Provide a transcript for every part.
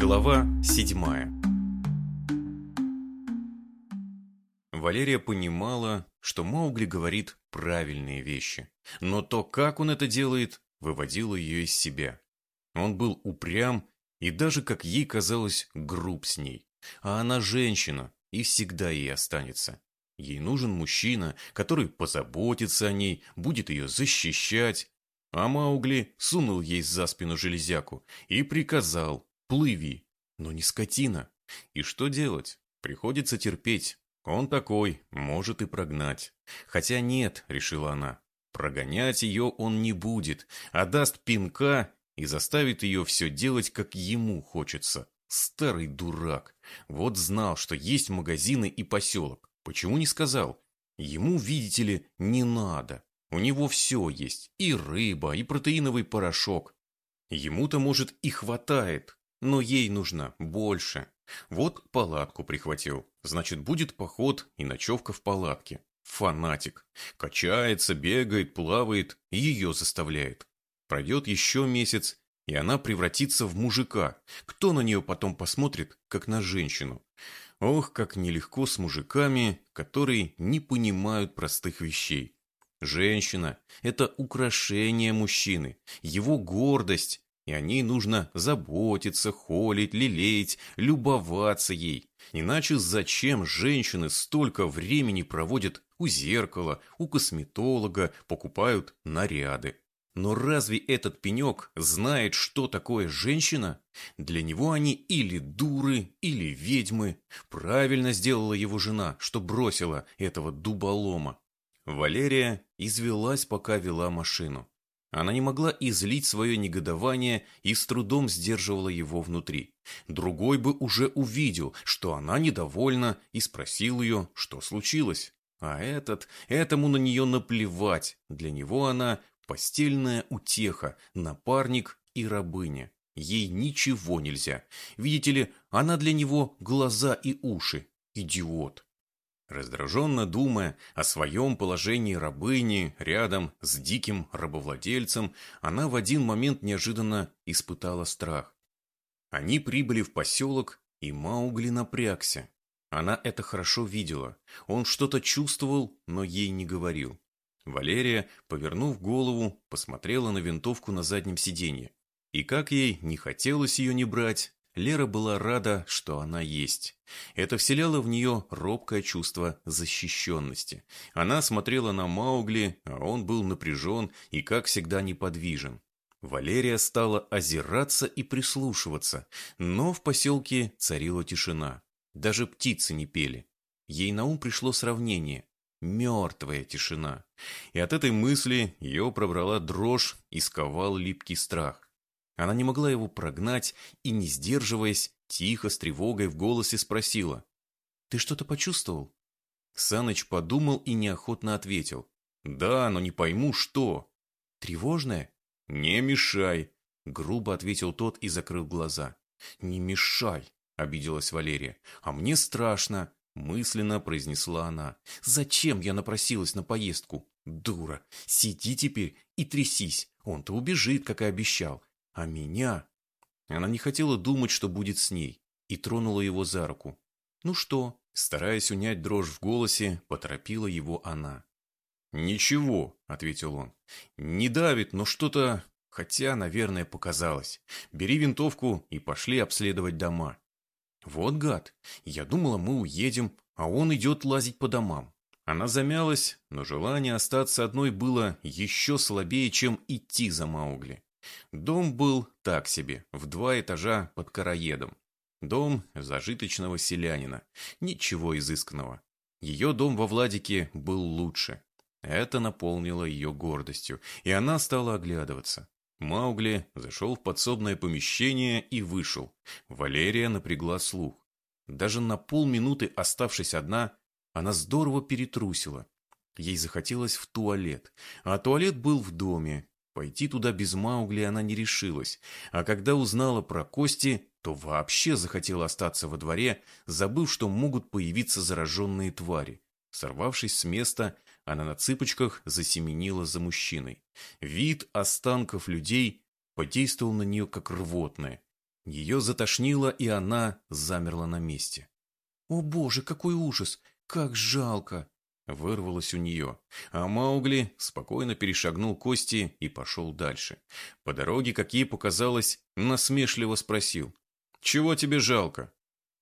Глава седьмая Валерия понимала, что Маугли говорит правильные вещи, но то, как он это делает, выводило ее из себя. Он был упрям и даже, как ей казалось, груб с ней. А она женщина и всегда ей останется. Ей нужен мужчина, который позаботится о ней, будет ее защищать. А Маугли сунул ей за спину железяку и приказал «плыви». Но не скотина. И что делать? Приходится терпеть. Он такой, может и прогнать. Хотя нет, решила она, прогонять ее он не будет, а даст пинка и заставит ее все делать, как ему хочется. Старый дурак. Вот знал, что есть магазины и поселок. Почему не сказал? Ему, видите ли, не надо. У него все есть. И рыба, и протеиновый порошок. Ему-то, может, и хватает. Но ей нужно больше. Вот палатку прихватил. Значит, будет поход и ночевка в палатке. Фанатик. Качается, бегает, плавает ее заставляет. Пройдет еще месяц, и она превратится в мужика. Кто на нее потом посмотрит, как на женщину? Ох, как нелегко с мужиками, которые не понимают простых вещей. Женщина – это украшение мужчины, его гордость, и о ней нужно заботиться, холить, лелеять, любоваться ей. Иначе зачем женщины столько времени проводят у зеркала, у косметолога, покупают наряды? Но разве этот пенек знает, что такое женщина? Для него они или дуры, или ведьмы. Правильно сделала его жена, что бросила этого дуболома. Валерия извелась, пока вела машину. Она не могла излить свое негодование и с трудом сдерживала его внутри. Другой бы уже увидел, что она недовольна, и спросил ее, что случилось. А этот, этому на нее наплевать. Для него она Постельная утеха, напарник и рабыня. Ей ничего нельзя. Видите ли, она для него глаза и уши. Идиот. Раздраженно думая о своем положении рабыни рядом с диким рабовладельцем, она в один момент неожиданно испытала страх. Они прибыли в поселок, и Маугли напрягся. Она это хорошо видела. Он что-то чувствовал, но ей не говорил. Валерия, повернув голову, посмотрела на винтовку на заднем сиденье. И как ей не хотелось ее не брать, Лера была рада, что она есть. Это вселяло в нее робкое чувство защищенности. Она смотрела на Маугли, а он был напряжен и, как всегда, неподвижен. Валерия стала озираться и прислушиваться, но в поселке царила тишина. Даже птицы не пели. Ей на ум пришло сравнение мертвая тишина. И от этой мысли ее пробрала дрожь и сковал липкий страх. Она не могла его прогнать и, не сдерживаясь, тихо, с тревогой в голосе спросила. «Ты что-то почувствовал?» Саныч подумал и неохотно ответил. «Да, но не пойму, что». «Тревожное?» «Не мешай», — грубо ответил тот и закрыл глаза. «Не мешай», — обиделась Валерия. «А мне страшно. Мысленно произнесла она. «Зачем я напросилась на поездку? Дура! Сиди теперь и трясись. Он-то убежит, как и обещал. А меня...» Она не хотела думать, что будет с ней, и тронула его за руку. «Ну что?» Стараясь унять дрожь в голосе, поторопила его она. «Ничего», — ответил он. «Не давит, но что-то... Хотя, наверное, показалось. Бери винтовку и пошли обследовать дома. «Вот гад! Я думала, мы уедем, а он идет лазить по домам». Она замялась, но желание остаться одной было еще слабее, чем идти за Маугли. Дом был так себе, в два этажа под караедом. Дом зажиточного селянина. Ничего изысканного. Ее дом во Владике был лучше. Это наполнило ее гордостью, и она стала оглядываться. Маугли зашел в подсобное помещение и вышел. Валерия напрягла слух. Даже на полминуты оставшись одна, она здорово перетрусила. Ей захотелось в туалет, а туалет был в доме. Пойти туда без Маугли она не решилась, а когда узнала про кости, то вообще захотела остаться во дворе, забыв, что могут появиться зараженные твари. Сорвавшись с места, она на цыпочках засеменила за мужчиной. Вид останков людей подействовал на нее как рвотное. Ее затошнило, и она замерла на месте. «О боже, какой ужас! Как жалко!» Вырвалось у нее, а Маугли спокойно перешагнул кости и пошел дальше. По дороге, как ей показалось, насмешливо спросил. «Чего тебе жалко?»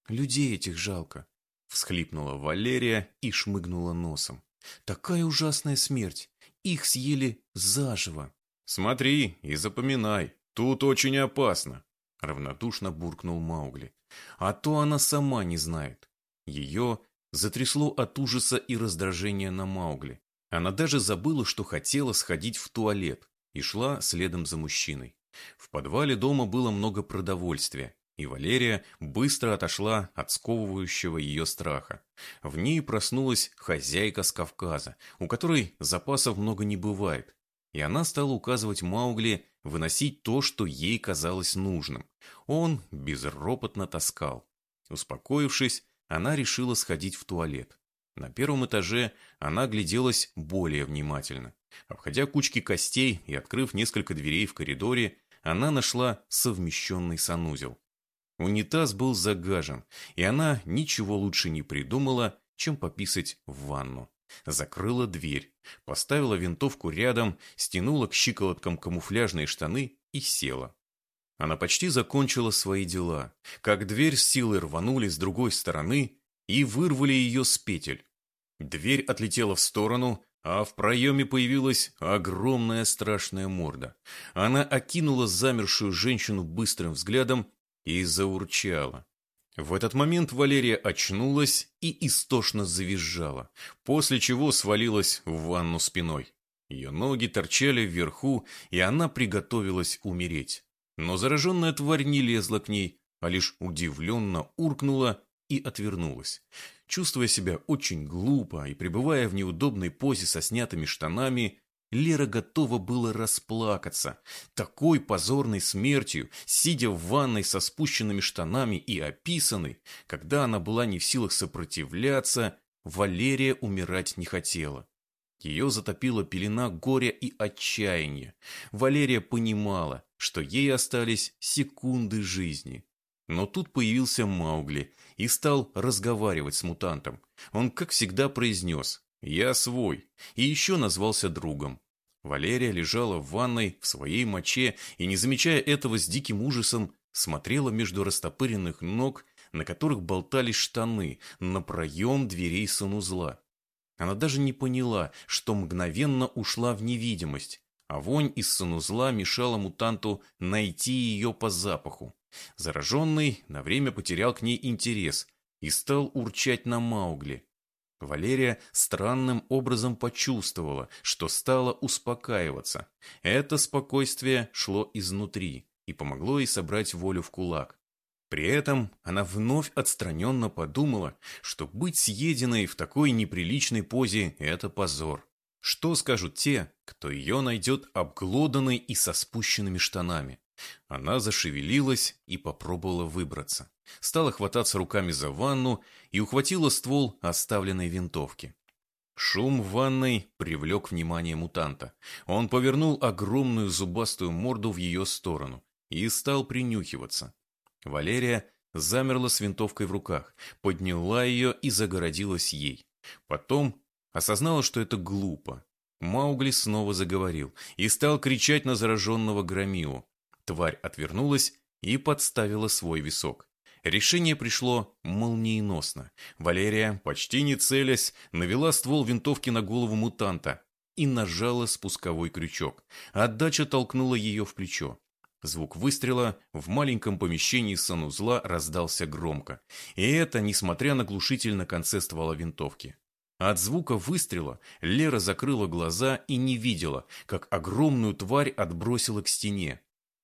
«Людей этих жалко», — всхлипнула Валерия и шмыгнула носом. «Такая ужасная смерть! Их съели заживо!» «Смотри и запоминай, тут очень опасно!» Равнодушно буркнул Маугли. «А то она сама не знает. Ее затрясло от ужаса и раздражения на Маугли. Она даже забыла, что хотела сходить в туалет, и шла следом за мужчиной. В подвале дома было много продовольствия, и Валерия быстро отошла от сковывающего ее страха. В ней проснулась хозяйка с Кавказа, у которой запасов много не бывает, и она стала указывать Маугли выносить то, что ей казалось нужным. Он безропотно таскал. Успокоившись, она решила сходить в туалет. На первом этаже она гляделась более внимательно. Обходя кучки костей и открыв несколько дверей в коридоре, она нашла совмещенный санузел. Унитаз был загажен, и она ничего лучше не придумала, чем пописать в ванну. Закрыла дверь, поставила винтовку рядом, стянула к щиколоткам камуфляжные штаны и села. Она почти закончила свои дела, как дверь с силой рванули с другой стороны и вырвали ее с петель. Дверь отлетела в сторону, а в проеме появилась огромная страшная морда. Она окинула замершую женщину быстрым взглядом и заурчала. В этот момент Валерия очнулась и истошно завизжала, после чего свалилась в ванну спиной. Ее ноги торчали вверху, и она приготовилась умереть. Но зараженная тварь не лезла к ней, а лишь удивленно уркнула и отвернулась. Чувствуя себя очень глупо и пребывая в неудобной позе со снятыми штанами, Лера готова была расплакаться. Такой позорной смертью, сидя в ванной со спущенными штанами и описанной, когда она была не в силах сопротивляться, Валерия умирать не хотела. Ее затопила пелена горя и отчаяния. Валерия понимала, что ей остались секунды жизни. Но тут появился Маугли и стал разговаривать с мутантом. Он, как всегда, произнес «Я свой» и еще назвался другом. Валерия лежала в ванной в своей моче и, не замечая этого с диким ужасом, смотрела между растопыренных ног, на которых болтались штаны, на проем дверей санузла. Она даже не поняла, что мгновенно ушла в невидимость, а вонь из санузла мешала мутанту найти ее по запаху. Зараженный на время потерял к ней интерес и стал урчать на Маугли. Валерия странным образом почувствовала, что стала успокаиваться. Это спокойствие шло изнутри и помогло ей собрать волю в кулак. При этом она вновь отстраненно подумала, что быть съеденной в такой неприличной позе – это позор. Что скажут те, кто ее найдет обглоданной и со спущенными штанами? Она зашевелилась и попробовала выбраться. Стала хвататься руками за ванну и ухватила ствол оставленной винтовки. Шум в ванной привлек внимание мутанта. Он повернул огромную зубастую морду в ее сторону и стал принюхиваться. Валерия замерла с винтовкой в руках, подняла ее и загородилась ей. Потом осознала, что это глупо. Маугли снова заговорил и стал кричать на зараженного Громилу. Тварь отвернулась и подставила свой висок. Решение пришло молниеносно. Валерия, почти не целясь, навела ствол винтовки на голову мутанта и нажала спусковой крючок. Отдача толкнула ее в плечо. Звук выстрела в маленьком помещении санузла раздался громко. И это, несмотря на глушитель на конце ствола винтовки. От звука выстрела Лера закрыла глаза и не видела, как огромную тварь отбросила к стене.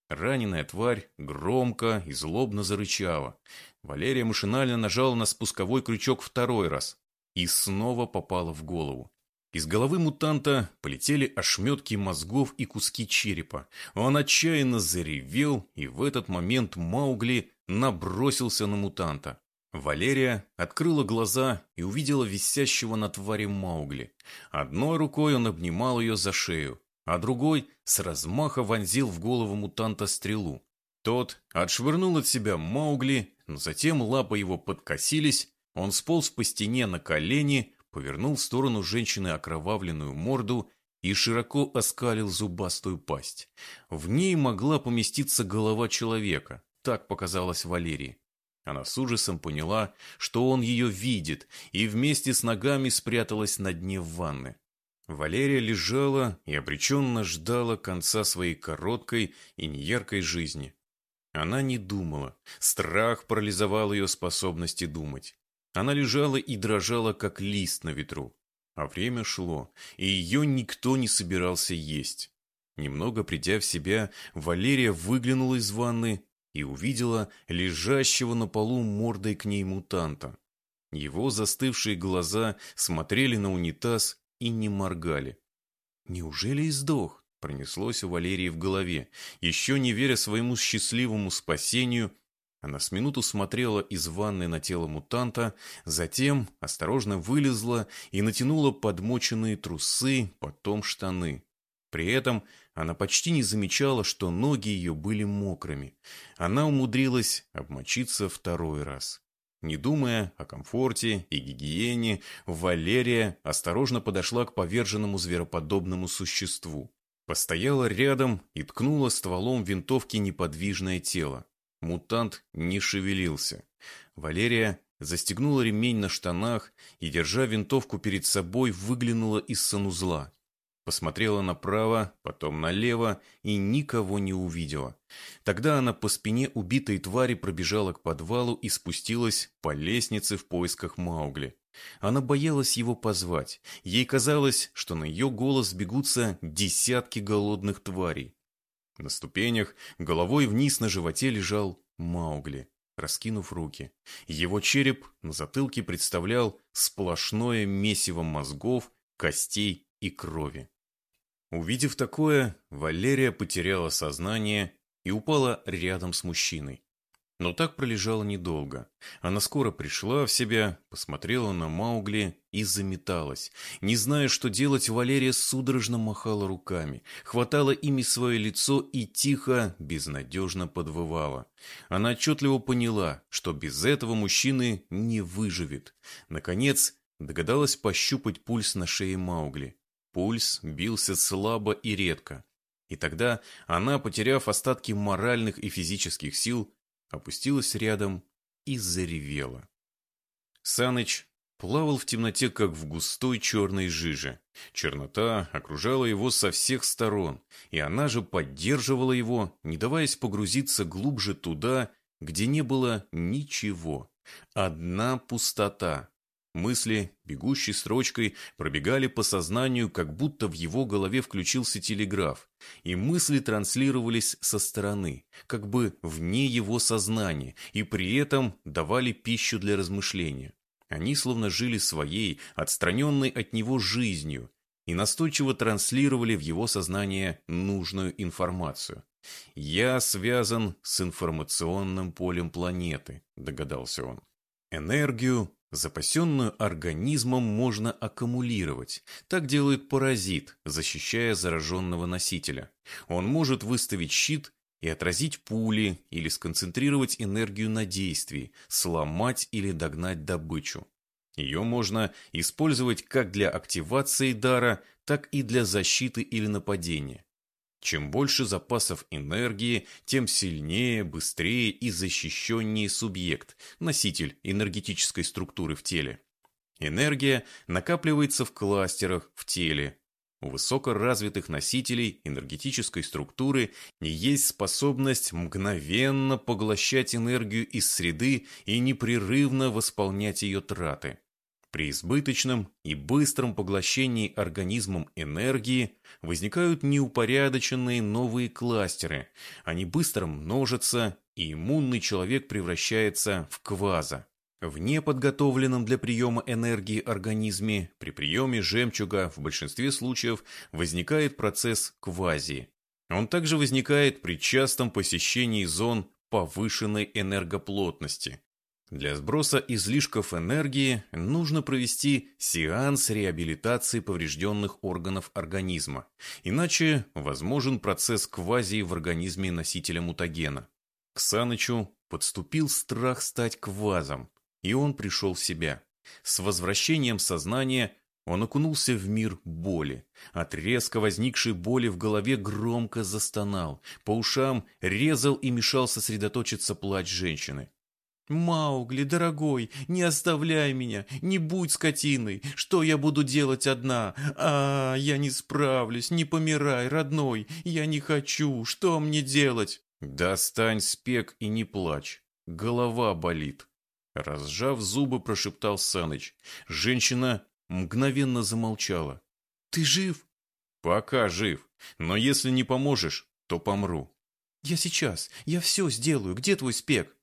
Раненая тварь громко и злобно зарычала. Валерия машинально нажала на спусковой крючок второй раз и снова попала в голову. Из головы мутанта полетели ошметки мозгов и куски черепа. Он отчаянно заревел, и в этот момент Маугли набросился на мутанта. Валерия открыла глаза и увидела висящего на твари Маугли. Одной рукой он обнимал ее за шею, а другой с размаха вонзил в голову мутанта стрелу. Тот отшвырнул от себя Маугли, но затем лапы его подкосились, он сполз по стене на колени, повернул в сторону женщины окровавленную морду и широко оскалил зубастую пасть. В ней могла поместиться голова человека, так показалось Валерии. Она с ужасом поняла, что он ее видит, и вместе с ногами спряталась на дне ванны. Валерия лежала и обреченно ждала конца своей короткой и неяркой жизни. Она не думала. Страх парализовал ее способности думать. Она лежала и дрожала, как лист на ветру. А время шло, и ее никто не собирался есть. Немного придя в себя, Валерия выглянула из ванны и увидела лежащего на полу мордой к ней мутанта. Его застывшие глаза смотрели на унитаз и не моргали. «Неужели и сдох?» — пронеслось у Валерии в голове. Еще не веря своему счастливому спасению, она с минуту смотрела из ванны на тело мутанта, затем осторожно вылезла и натянула подмоченные трусы, потом штаны. При этом она почти не замечала, что ноги ее были мокрыми. Она умудрилась обмочиться второй раз. Не думая о комфорте и гигиене, Валерия осторожно подошла к поверженному звероподобному существу. Постояла рядом и ткнула стволом винтовки неподвижное тело. Мутант не шевелился. Валерия застегнула ремень на штанах и, держа винтовку перед собой, выглянула из санузла. Посмотрела направо, потом налево и никого не увидела. Тогда она по спине убитой твари пробежала к подвалу и спустилась по лестнице в поисках Маугли. Она боялась его позвать. Ей казалось, что на ее голос бегутся десятки голодных тварей. На ступенях, головой вниз на животе лежал Маугли, раскинув руки. Его череп на затылке представлял сплошное месиво мозгов, костей и крови. Увидев такое, Валерия потеряла сознание и упала рядом с мужчиной. Но так пролежала недолго. Она скоро пришла в себя, посмотрела на Маугли и заметалась. Не зная, что делать, Валерия судорожно махала руками, хватала ими свое лицо и тихо, безнадежно подвывала. Она отчетливо поняла, что без этого мужчины не выживет. Наконец, догадалась пощупать пульс на шее Маугли. Пульс бился слабо и редко. И тогда она, потеряв остатки моральных и физических сил, опустилась рядом и заревела. Саныч плавал в темноте, как в густой черной жиже. Чернота окружала его со всех сторон, и она же поддерживала его, не даваясь погрузиться глубже туда, где не было ничего. Одна пустота, Мысли, бегущей строчкой, пробегали по сознанию, как будто в его голове включился телеграф, и мысли транслировались со стороны, как бы вне его сознания, и при этом давали пищу для размышления. Они словно жили своей, отстраненной от него жизнью, и настойчиво транслировали в его сознание нужную информацию. «Я связан с информационным полем планеты», – догадался он. Энергию, Запасенную организмом можно аккумулировать. Так делает паразит, защищая зараженного носителя. Он может выставить щит и отразить пули или сконцентрировать энергию на действии, сломать или догнать добычу. Ее можно использовать как для активации дара, так и для защиты или нападения. Чем больше запасов энергии, тем сильнее, быстрее и защищеннее субъект, носитель энергетической структуры в теле. Энергия накапливается в кластерах в теле. У высокоразвитых носителей энергетической структуры есть способность мгновенно поглощать энергию из среды и непрерывно восполнять ее траты. При избыточном и быстром поглощении организмом энергии возникают неупорядоченные новые кластеры. Они быстро множатся, и иммунный человек превращается в кваза. В неподготовленном для приема энергии организме при приеме жемчуга в большинстве случаев возникает процесс квази. Он также возникает при частом посещении зон повышенной энергоплотности, для сброса излишков энергии нужно провести сеанс реабилитации поврежденных органов организма, иначе возможен процесс квазии в организме носителя мутагена. К Санычу подступил страх стать квазом, и он пришел в себя. С возвращением сознания он окунулся в мир боли. От резко возникшей боли в голове громко застонал. По ушам резал и мешал сосредоточиться плач женщины. «Маугли, дорогой, не оставляй меня, не будь скотиной. Что я буду делать одна? А, я не справлюсь, не помирай, родной, я не хочу. Что мне делать?» «Достань спек и не плачь. Голова болит». Разжав зубы, прошептал Саныч. Женщина мгновенно замолчала. «Ты жив?» «Пока жив, но если не поможешь, то помру». «Я сейчас, я все сделаю. Где твой спек?»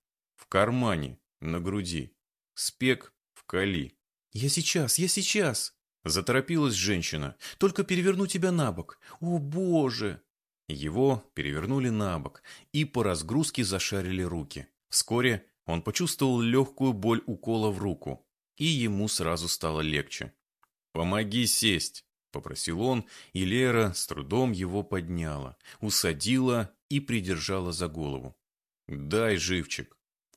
«В кармане, на груди. Спек в кали». «Я сейчас, я сейчас!» Заторопилась женщина. «Только переверну тебя на бок. О, Боже!» Его перевернули на бок и по разгрузке зашарили руки. Вскоре он почувствовал легкую боль укола в руку, и ему сразу стало легче. «Помоги сесть», — попросил он, и Лера с трудом его подняла, усадила и придержала за голову. «Дай живчик».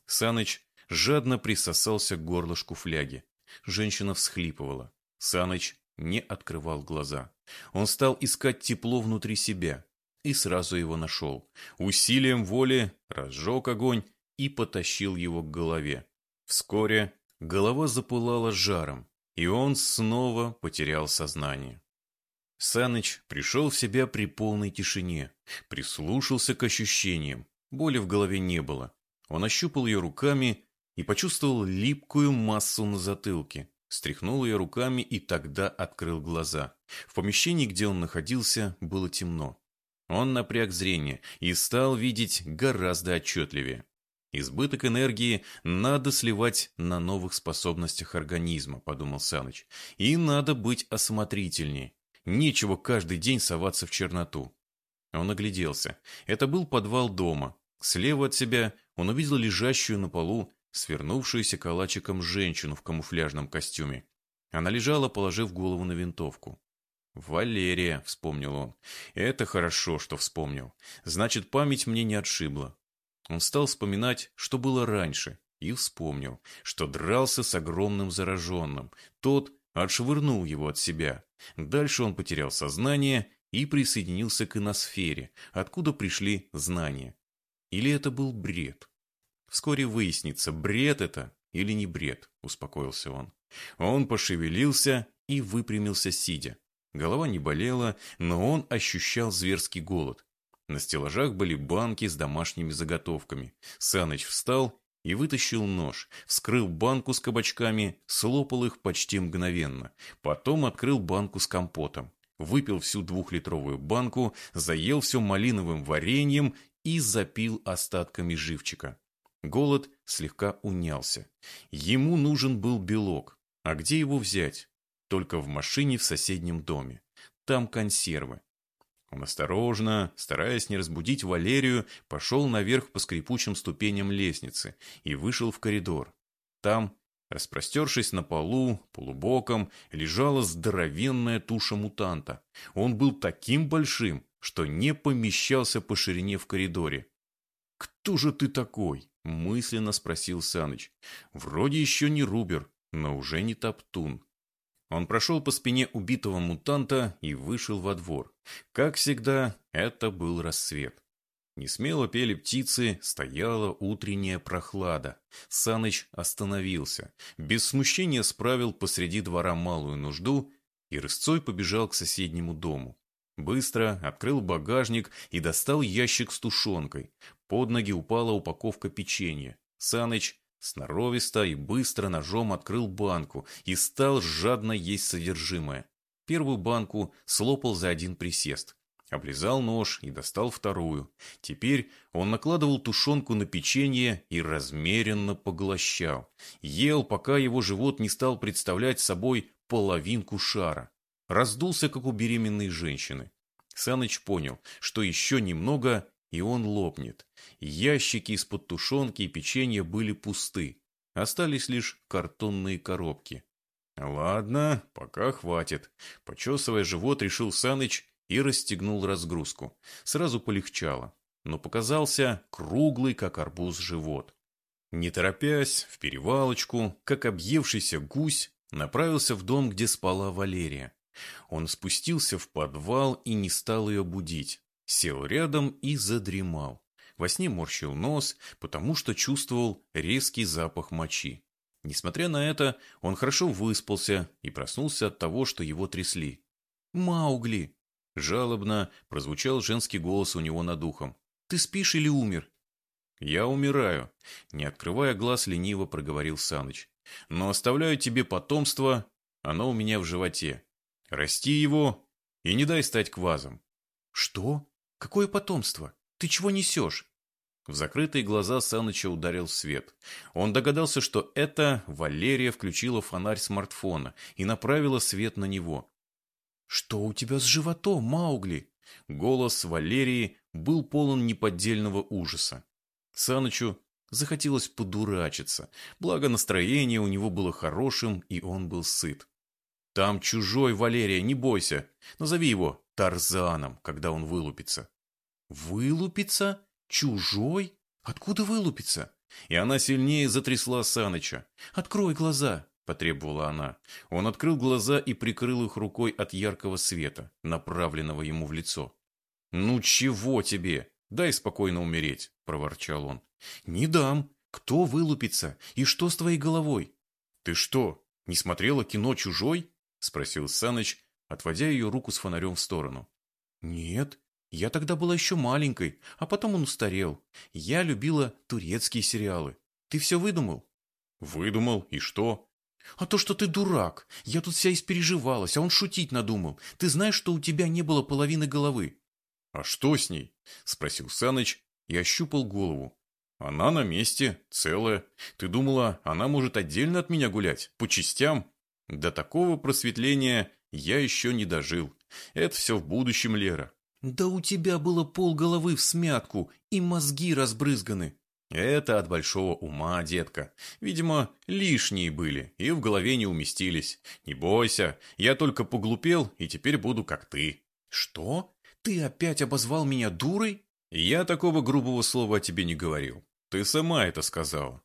Саныч жадно присосался к горлышку фляги. Женщина всхлипывала. Саныч не открывал глаза. Он стал искать тепло внутри себя и сразу его нашел. Усилием воли разжег огонь и потащил его к голове. Вскоре голова запылала жаром, и он снова потерял сознание. Саныч пришел в себя при полной тишине, прислушался к ощущениям. Боли в голове не было. Он ощупал ее руками и почувствовал липкую массу на затылке. Стряхнул ее руками и тогда открыл глаза. В помещении, где он находился, было темно. Он напряг зрение и стал видеть гораздо отчетливее. Избыток энергии надо сливать на новых способностях организма, подумал Саныч. И надо быть осмотрительнее. Нечего каждый день соваться в черноту. Он огляделся. Это был подвал дома. Слева от себя он увидел лежащую на полу, свернувшуюся калачиком женщину в камуфляжном костюме. Она лежала, положив голову на винтовку. «Валерия», — вспомнил он. «Это хорошо, что вспомнил. Значит, память мне не отшибла. Он стал вспоминать, что было раньше, и вспомнил, что дрался с огромным зараженным. Тот отшвырнул его от себя. Дальше он потерял сознание и присоединился к иносфере, откуда пришли знания. Или это был бред? Вскоре выяснится, бред это или не бред, успокоился он. Он пошевелился и выпрямился сидя. Голова не болела, но он ощущал зверский голод. На стеллажах были банки с домашними заготовками. Саныч встал и вытащил нож, вскрыл банку с кабачками, слопал их почти мгновенно. Потом открыл банку с компотом. Выпил всю двухлитровую банку, заел все малиновым вареньем и запил остатками живчика. Голод слегка унялся. Ему нужен был белок. А где его взять? Только в машине в соседнем доме. Там консервы. Он осторожно, стараясь не разбудить Валерию, пошел наверх по скрипучим ступеням лестницы и вышел в коридор. Там, распростершись на полу, полубоком, лежала здоровенная туша мутанта. Он был таким большим, что не помещался по ширине в коридоре. «Кто же ты такой?» – мысленно спросил Саныч. «Вроде еще не Рубер, но уже не Топтун». Он прошел по спине убитого мутанта и вышел во двор. Как всегда, это был рассвет. Несмело пели птицы, стояла утренняя прохлада. Саныч остановился. Без смущения справил посреди двора малую нужду и рысцой побежал к соседнему дому. Быстро открыл багажник и достал ящик с тушенкой. Под ноги упала упаковка печенья. Саныч Сноровисто и быстро ножом открыл банку и стал жадно есть содержимое. Первую банку слопал за один присест. Облизал нож и достал вторую. Теперь он накладывал тушенку на печенье и размеренно поглощал. Ел, пока его живот не стал представлять собой половинку шара. Раздулся, как у беременной женщины. Саныч понял, что еще немного, и он лопнет. Ящики из-под тушенки и печенья были пусты. Остались лишь картонные коробки. Ладно, пока хватит. Почесывая живот, решил Саныч и расстегнул разгрузку. Сразу полегчало. но показался круглый, как арбуз, живот. Не торопясь, в перевалочку, как объевшийся гусь, направился в дом, где спала Валерия. Он спустился в подвал и не стал ее будить. Сел рядом и задремал. Во сне морщил нос, потому что чувствовал резкий запах мочи. Несмотря на это, он хорошо выспался и проснулся от того, что его трясли. «Маугли!» Жалобно прозвучал женский голос у него над ухом. «Ты спишь или умер?» «Я умираю», — не открывая глаз, лениво проговорил Саныч. «Но оставляю тебе потомство, оно у меня в животе. Расти его и не дай стать квазом». «Что? Какое потомство? Ты чего несешь?» В закрытые глаза Саныча ударил свет. Он догадался, что это Валерия включила фонарь смартфона и направила свет на него. «Что у тебя с животом, Маугли?» Голос Валерии был полон неподдельного ужаса. Санычу захотелось подурачиться, благо настроение у него было хорошим, и он был сыт. «Там чужой, Валерия, не бойся. Назови его Тарзаном, когда он вылупится». «Вылупится?» «Чужой? Откуда вылупиться?» И она сильнее затрясла Саныча. «Открой глаза!» – потребовала она. Он открыл глаза и прикрыл их рукой от яркого света, направленного ему в лицо. «Ну чего тебе? Дай спокойно умереть!» – проворчал он. «Не дам! Кто вылупится? И что с твоей головой?» «Ты что, не смотрела кино «Чужой»?» – спросил Саныч, отводя ее руку с фонарем в сторону. «Нет, я тогда была еще маленькой, а потом он устарел. Я любила турецкие сериалы. Ты все выдумал? Выдумал, и что? А то, что ты дурак. Я тут вся испереживалась, а он шутить надумал. Ты знаешь, что у тебя не было половины головы? А что с ней? Спросил Саныч и ощупал голову. Она на месте, целая. Ты думала, она может отдельно от меня гулять, по частям? До такого просветления я еще не дожил. Это все в будущем, Лера. «Да у тебя было полголовы в смятку, и мозги разбрызганы». «Это от большого ума, детка. Видимо, лишние были и в голове не уместились. Не бойся, я только поглупел и теперь буду как ты». «Что? Ты опять обозвал меня дурой?» «Я такого грубого слова о тебе не говорил. Ты сама это сказала».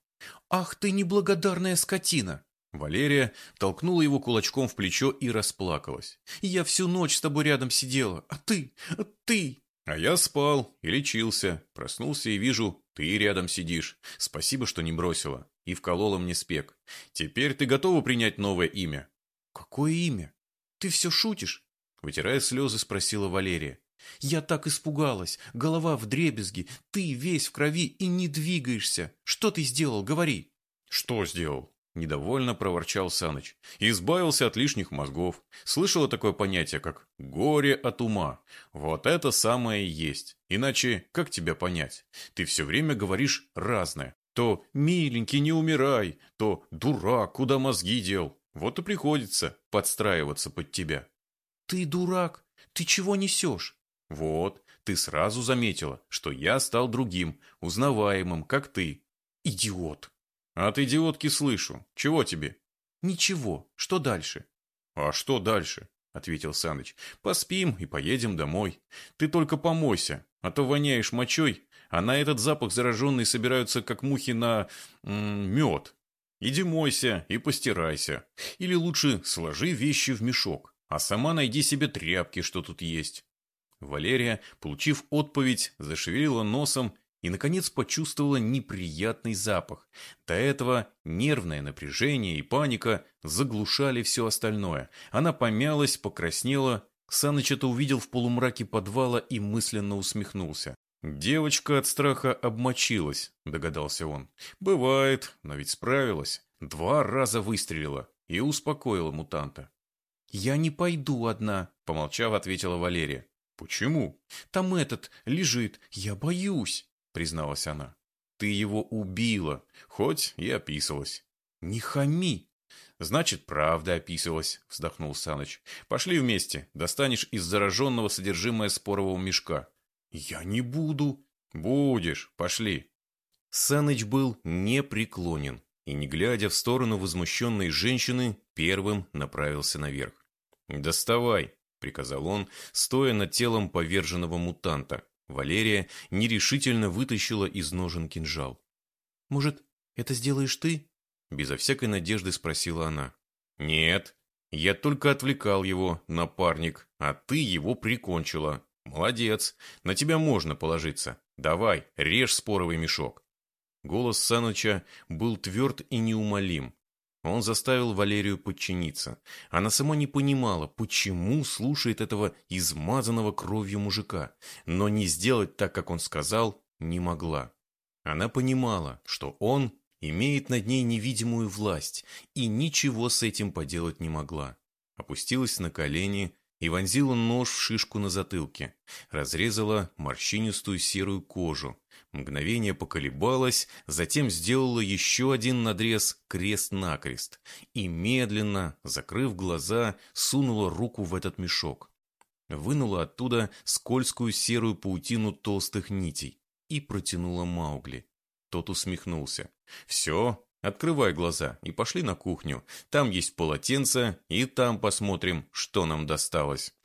«Ах ты неблагодарная скотина!» Валерия толкнула его кулачком в плечо и расплакалась. «Я всю ночь с тобой рядом сидела, а ты, а ты...» «А я спал и лечился. Проснулся и вижу, ты рядом сидишь. Спасибо, что не бросила. И вколола мне спек. Теперь ты готова принять новое имя?» «Какое имя? Ты все шутишь?» Вытирая слезы, спросила Валерия. «Я так испугалась. Голова в дребезги. Ты весь в крови и не двигаешься. Что ты сделал? Говори». «Что сделал? Недовольно проворчал Саныч. Избавился от лишних мозгов. Слышала такое понятие, как «горе от ума». Вот это самое есть. Иначе как тебя понять? Ты все время говоришь разное. То «миленький, не умирай», то «дурак, куда мозги дел». Вот и приходится подстраиваться под тебя. «Ты дурак? Ты чего несешь?» «Вот, ты сразу заметила, что я стал другим, узнаваемым, как ты». «Идиот!» От идиотки слышу. Чего тебе? Ничего. Что дальше? А что дальше? Ответил Саныч. Поспим и поедем домой. Ты только помойся, а то воняешь мочой, а на этот запах зараженные собираются, как мухи на... М мед. Иди мойся и постирайся. Или лучше сложи вещи в мешок, а сама найди себе тряпки, что тут есть. Валерия, получив отповедь, зашевелила носом и, наконец, почувствовала неприятный запах. До этого нервное напряжение и паника заглушали все остальное. Она помялась, покраснела. Саныч это увидел в полумраке подвала и мысленно усмехнулся. «Девочка от страха обмочилась», — догадался он. «Бывает, но ведь справилась. Два раза выстрелила и успокоила мутанта». «Я не пойду одна», — помолчав, ответила Валерия. «Почему?» «Там этот лежит. Я боюсь» призналась она. «Ты его убила, хоть и описалась». «Не хами!» «Значит, правда описалась», — вздохнул Саныч. «Пошли вместе, достанешь из зараженного содержимое спорового мешка». «Я не буду». «Будешь, пошли». Саныч был непреклонен и, не глядя в сторону возмущенной женщины, первым направился наверх. «Доставай», — приказал он, стоя над телом поверженного мутанта. Валерия нерешительно вытащила из ножен кинжал. «Может, это сделаешь ты?» Безо всякой надежды спросила она. «Нет, я только отвлекал его, напарник, а ты его прикончила. Молодец, на тебя можно положиться. Давай, режь споровый мешок». Голос Саныча был тверд и неумолим. Он заставил Валерию подчиниться. Она сама не понимала, почему слушает этого измазанного кровью мужика, но не сделать так, как он сказал, не могла. Она понимала, что он имеет над ней невидимую власть и ничего с этим поделать не могла. Опустилась на колени и вонзила нож в шишку на затылке, разрезала морщинистую серую кожу, Мгновение поколебалась, затем сделала еще один надрез крест-накрест и медленно, закрыв глаза, сунула руку в этот мешок. Вынула оттуда скользкую серую паутину толстых нитей и протянула Маугли. Тот усмехнулся. «Все, открывай глаза и пошли на кухню. Там есть полотенце, и там посмотрим, что нам досталось».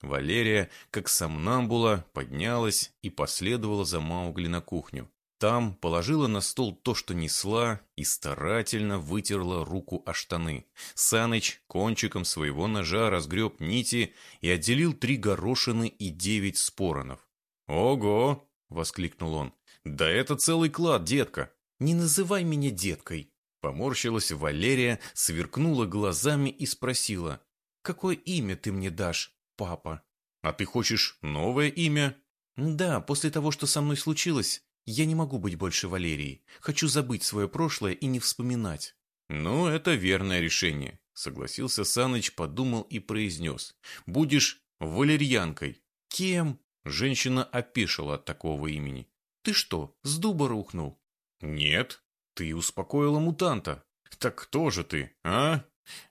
Валерия, как сомнамбула, поднялась и последовала за Маугли на кухню. Там положила на стол то, что несла, и старательно вытерла руку о штаны. Саныч кончиком своего ножа разгреб нити и отделил три горошины и девять споронов. «Ого!» — воскликнул он. «Да это целый клад, детка!» «Не называй меня деткой!» Поморщилась Валерия, сверкнула глазами и спросила. «Какое имя ты мне дашь?» Папа. А ты хочешь новое имя? Да, после того, что со мной случилось, я не могу быть больше Валерией. Хочу забыть свое прошлое и не вспоминать. Ну, это верное решение, согласился Саныч, подумал и произнес. Будешь валерьянкой. Кем? Женщина опешила от такого имени. Ты что, с дуба рухнул? Нет, ты успокоила мутанта. Так кто же ты, а?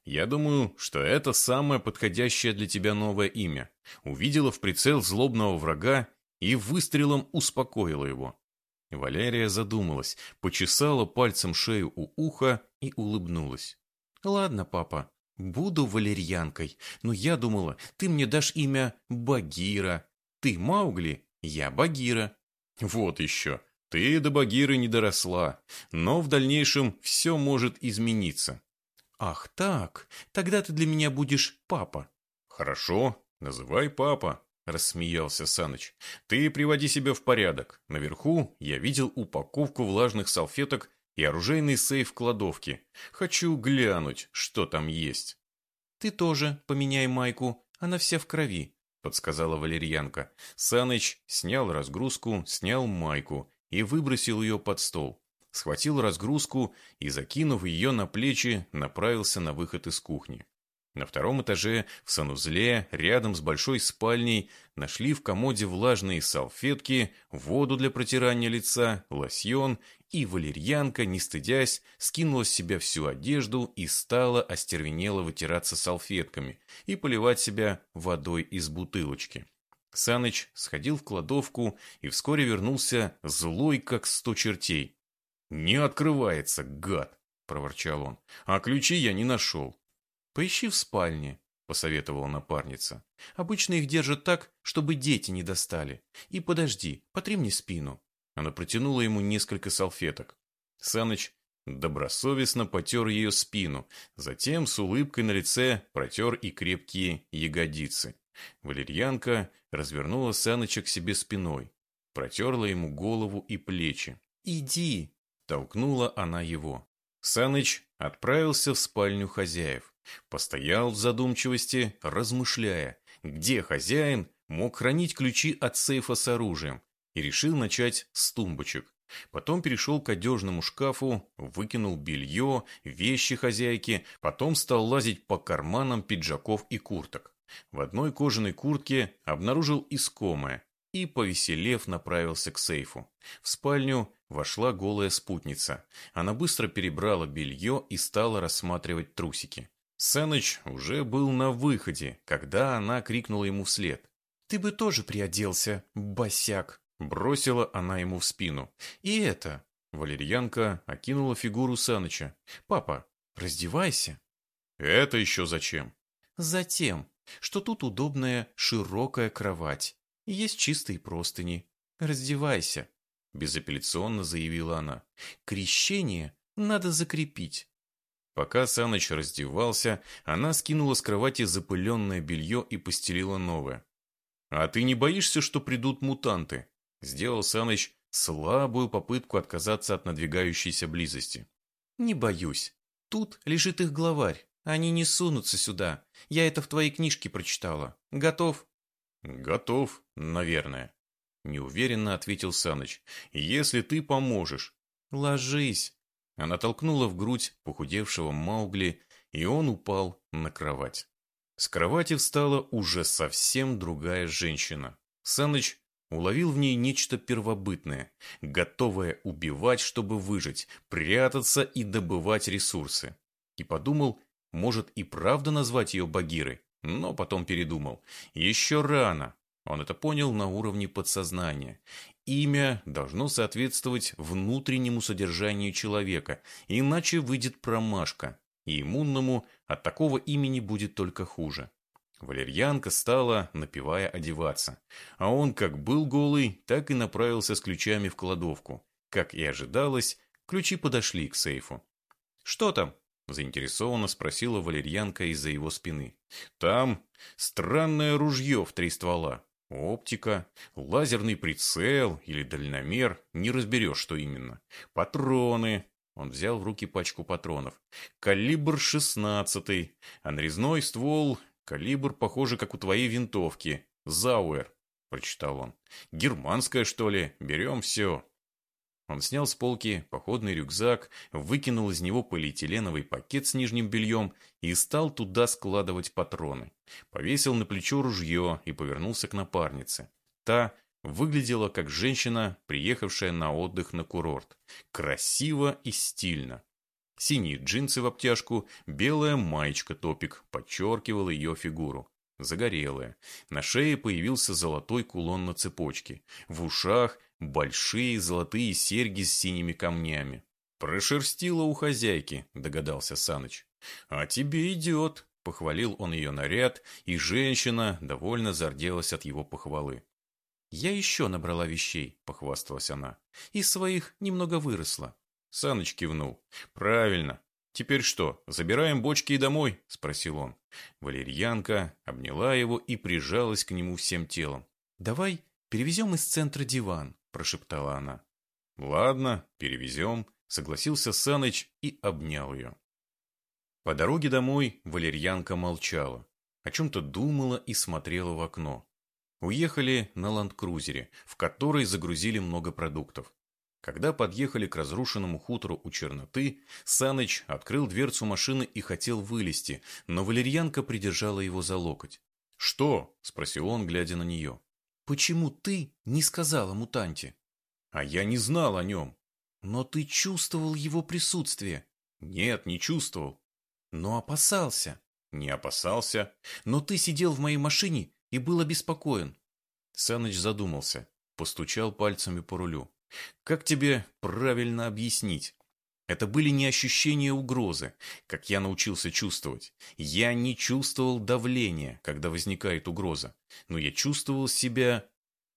Я думаю, что это самое подходящее для тебя новое имя. Увидела в прицел злобного врага и выстрелом успокоила его. Валерия задумалась, почесала пальцем шею у уха и улыбнулась. «Ладно, папа, буду валерьянкой, но я думала, ты мне дашь имя Багира. Ты Маугли, я Багира». «Вот еще, ты до Багиры не доросла, но в дальнейшем все может измениться. «Ах так, тогда ты для меня будешь папа». «Хорошо, называй папа», — рассмеялся Саныч. «Ты приводи себя в порядок. Наверху я видел упаковку влажных салфеток и оружейный сейф кладовки. Хочу глянуть, что там есть». «Ты тоже поменяй майку, она вся в крови», — подсказала валерьянка. Саныч снял разгрузку, снял майку и выбросил ее под стол схватил разгрузку и, закинув ее на плечи, направился на выход из кухни. На втором этаже, в санузле, рядом с большой спальней, нашли в комоде влажные салфетки, воду для протирания лица, лосьон, и валерьянка, не стыдясь, скинула с себя всю одежду и стала остервенело вытираться салфетками и поливать себя водой из бутылочки. Саныч сходил в кладовку и вскоре вернулся злой, как сто чертей. «Не открывается, гад!» – проворчал он. «А ключи я не нашел». «Поищи в спальне», – посоветовала напарница. «Обычно их держат так, чтобы дети не достали. И подожди, потри мне спину». Она протянула ему несколько салфеток. Саныч добросовестно потер ее спину, затем с улыбкой на лице протер и крепкие ягодицы. Валерьянка развернула Саныча к себе спиной, протерла ему голову и плечи. «Иди!» Толкнула она его. Саныч отправился в спальню хозяев. Постоял в задумчивости, размышляя, где хозяин мог хранить ключи от сейфа с оружием, и решил начать с тумбочек. Потом перешел к одежному шкафу, выкинул белье, вещи хозяйки, потом стал лазить по карманам пиджаков и курток. В одной кожаной куртке обнаружил искомое и, повеселев, направился к сейфу. В спальню Вошла голая спутница. Она быстро перебрала белье и стала рассматривать трусики. Сэныч уже был на выходе, когда она крикнула ему вслед. «Ты бы тоже приоделся, босяк!» Бросила она ему в спину. «И это...» Валерьянка окинула фигуру Саныча. «Папа, раздевайся!» «Это еще зачем?» «Затем, что тут удобная широкая кровать. Есть чистые простыни. Раздевайся, безапелляционно заявила она. Крещение надо закрепить. Пока Саныч раздевался, она скинула с кровати запыленное белье и постелила новое. «А ты не боишься, что придут мутанты?» Сделал Саныч слабую попытку отказаться от надвигающейся близости. «Не боюсь. Тут лежит их главарь. Они не сунутся сюда. Я это в твоей книжке прочитала. Готов?» «Готов, наверное», — неуверенно ответил Саныч. «Если ты поможешь». «Ложись». Она толкнула в грудь похудевшего Маугли, и он упал на кровать. С кровати встала уже совсем другая женщина. Саныч уловил в ней нечто первобытное, готовое убивать, чтобы выжить, прятаться и добывать ресурсы. И подумал, может и правда назвать ее Багирой, но потом передумал. Еще рано. Он это понял на уровне подсознания. Имя должно соответствовать внутреннему содержанию человека, иначе выйдет промашка, и иммунному от такого имени будет только хуже. Валерьянка стала, напевая, одеваться. А он как был голый, так и направился с ключами в кладовку. Как и ожидалось, ключи подошли к сейфу. «Что там?» – заинтересованно спросила Валерьянка из-за его спины. «Там странное ружье в три ствола. Оптика, лазерный прицел или дальномер, не разберешь, что именно. Патроны». Он взял в руки пачку патронов. «Калибр шестнадцатый, а нарезной ствол «Калибр, похоже, как у твоей винтовки. Зауэр», — прочитал он. «Германская, что ли? Берем все». Он снял с полки походный рюкзак, выкинул из него полиэтиленовый пакет с нижним бельем и стал туда складывать патроны. Повесил на плечо ружье и повернулся к напарнице. Та выглядела как женщина, приехавшая на отдых на курорт. Красиво и стильно. Синие джинсы в обтяжку, белая маечка-топик подчеркивала ее фигуру. Загорелая. На шее появился золотой кулон на цепочке. В ушах большие золотые серьги с синими камнями. «Прошерстила у хозяйки», — догадался Саныч. «А тебе идет», — похвалил он ее наряд, и женщина довольно зарделась от его похвалы. «Я еще набрала вещей», — похвасталась она. «Из своих немного выросла. Саныч кивнул. «Правильно. Теперь что, забираем бочки и домой?» – спросил он. Валерьянка обняла его и прижалась к нему всем телом. «Давай перевезем из центра диван», – прошептала она. «Ладно, перевезем», – согласился Саныч и обнял ее. По дороге домой Валерьянка молчала. О чем-то думала и смотрела в окно. Уехали на ландкрузере, в который загрузили много продуктов. Когда подъехали к разрушенному хутору у черноты, Саныч открыл дверцу машины и хотел вылезти, но валерьянка придержала его за локоть. «Что?» – спросил он, глядя на нее. «Почему ты не сказала мутанте?» «А я не знал о нем». «Но ты чувствовал его присутствие». «Нет, не чувствовал». «Но опасался». «Не опасался». «Но ты сидел в моей машине и был обеспокоен». Саныч задумался, постучал пальцами по рулю. Как тебе правильно объяснить? Это были не ощущения угрозы, как я научился чувствовать. Я не чувствовал давления, когда возникает угроза. Но я чувствовал себя...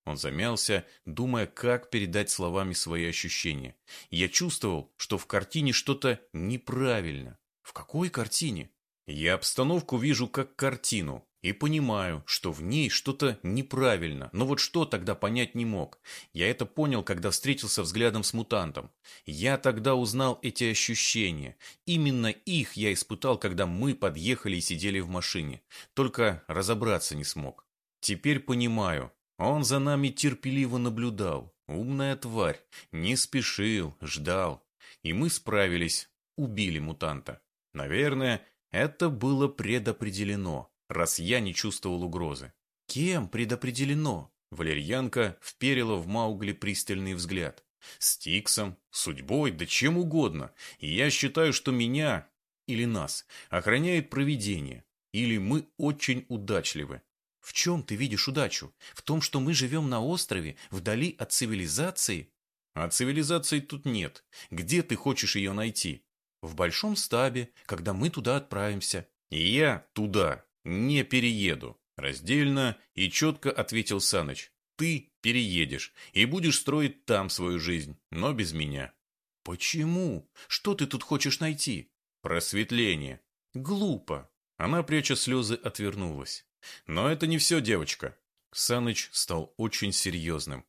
Он замялся, думая, как передать словами свои ощущения. Я чувствовал, что в картине что-то неправильно. В какой картине? Я обстановку вижу как картину, и понимаю, что в ней что-то неправильно, но вот что тогда понять не мог. Я это понял, когда встретился взглядом с мутантом. Я тогда узнал эти ощущения. Именно их я испытал, когда мы подъехали и сидели в машине. Только разобраться не смог. Теперь понимаю. Он за нами терпеливо наблюдал. Умная тварь. Не спешил, ждал. И мы справились, убили мутанта. Наверное, это было предопределено раз я не чувствовал угрозы. Кем предопределено? Валерьянка вперила в Маугли пристальный взгляд. Стиксом, судьбой, да чем угодно. И я считаю, что меня или нас охраняет провидение. Или мы очень удачливы. В чем ты видишь удачу? В том, что мы живем на острове, вдали от цивилизации? А цивилизации тут нет. Где ты хочешь ее найти? В большом стабе, когда мы туда отправимся. И я туда. «Не перееду», – раздельно и четко ответил Саныч. ты переедешь и будешь строить там свою жизнь, но без меня. Почему? Что ты тут хочешь найти? Просветление. Глупо. Она, пряча слезы, отвернулась. Но это не все, девочка. Саныч стал очень серьезным.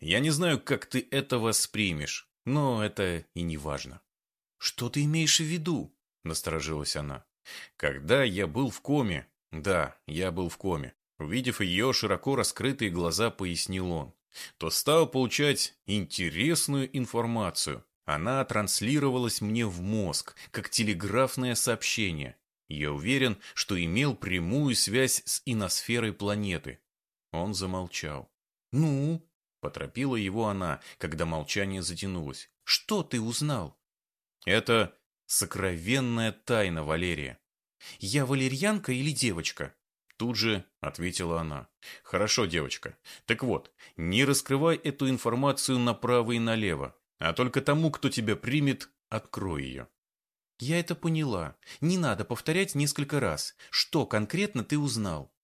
Я не знаю, как ты это воспримешь, но это и не важно. Что ты имеешь в виду? Насторожилась она. Когда я был в коме, да, я был в коме, увидев ее широко раскрытые глаза, пояснил он, то стал получать интересную информацию. Она транслировалась мне в мозг, как телеграфное сообщение. Я уверен, что имел прямую связь с иносферой планеты. Он замолчал. «Ну?» — поторопила его она, когда молчание затянулось. «Что ты узнал?» «Это сокровенная тайна, Валерия». «Я валерьянка или девочка?» Тут же ответила она. «Хорошо, девочка. Так вот, не раскрывай эту информацию направо и налево, а только тому, кто тебя примет, открой ее». «Я это поняла. Не надо повторять несколько раз. Что конкретно ты узнал?»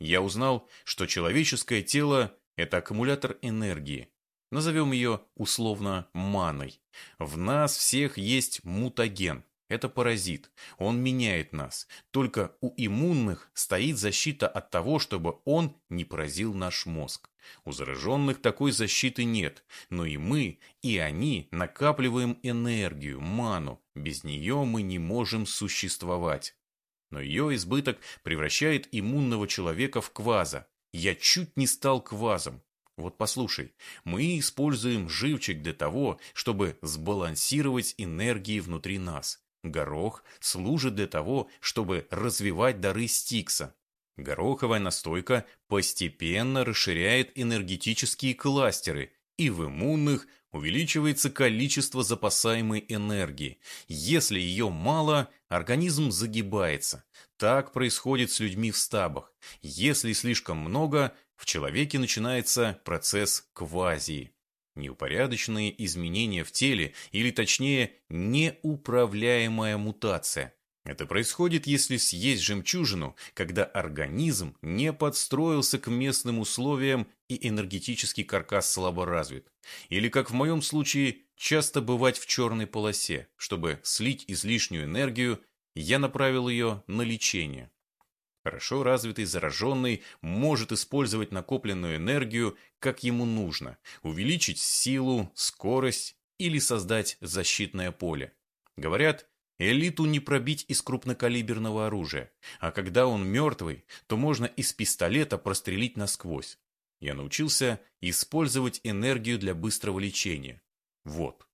«Я узнал, что человеческое тело – это аккумулятор энергии. Назовем ее условно маной. В нас всех есть мутаген. Это паразит. Он меняет нас. Только у иммунных стоит защита от того, чтобы он не поразил наш мозг. У зараженных такой защиты нет, но и мы, и они накапливаем энергию, ману. Без нее мы не можем существовать. Но ее избыток превращает иммунного человека в кваза. Я чуть не стал квазом. Вот послушай, мы используем живчик для того, чтобы сбалансировать энергии внутри нас. Горох служит для того, чтобы развивать дары Стикса. Гороховая настойка постепенно расширяет энергетические кластеры, и в иммунных увеличивается количество запасаемой энергии. Если ее мало, организм загибается. Так происходит с людьми в стабах. Если слишком много, в человеке начинается процесс квазии. Неупорядоченные изменения в теле, или точнее, неуправляемая мутация. Это происходит, если съесть жемчужину, когда организм не подстроился к местным условиям и энергетический каркас слабо развит. Или, как в моем случае, часто бывать в черной полосе. Чтобы слить излишнюю энергию, я направил ее на лечение. Хорошо развитый зараженный может использовать накопленную энергию, как ему нужно, увеличить силу, скорость или создать защитное поле. Говорят, элиту не пробить из крупнокалиберного оружия, а когда он мертвый, то можно из пистолета прострелить насквозь. Я научился использовать энергию для быстрого лечения. Вот.